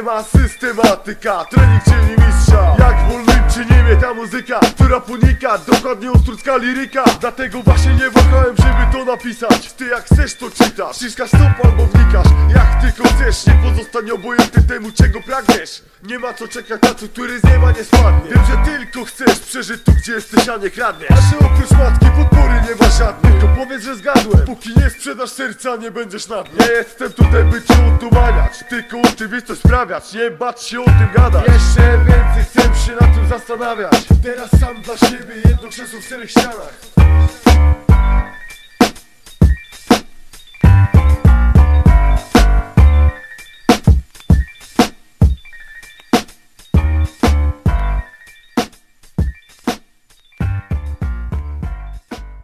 nie ma systematyka Trening czyni mistrza. Jak w wolnym czyni mnie ta muzyka Która punika, dokładnie ostrucka liryka. Dlatego właśnie nie wahałem, żeby to napisać. Ty jak chcesz to czytasz. Ściskasz stop albo wnikasz. Jak tylko chcesz, nie pozostań obojętny temu czego pragniesz. Nie ma co czekać na cud, który z nieba nie spadnie. Wiem, że tylko chcesz przeżyć tu gdzie jesteś, a nie kradniesz. Że oprócz matki podpory nie ma żadnych. To powiedz, że zgadłem. Póki nie sprzedasz serca, nie będziesz na dnie. Nie jestem tutaj by cię utumaniać Tylko uczciwość sprawiać Nie bać się o tym gadać. Jeszcze więcej chcę się nad tym zastanawiać. Teraz sam dla siebie jedno krzesło w czterech ścianach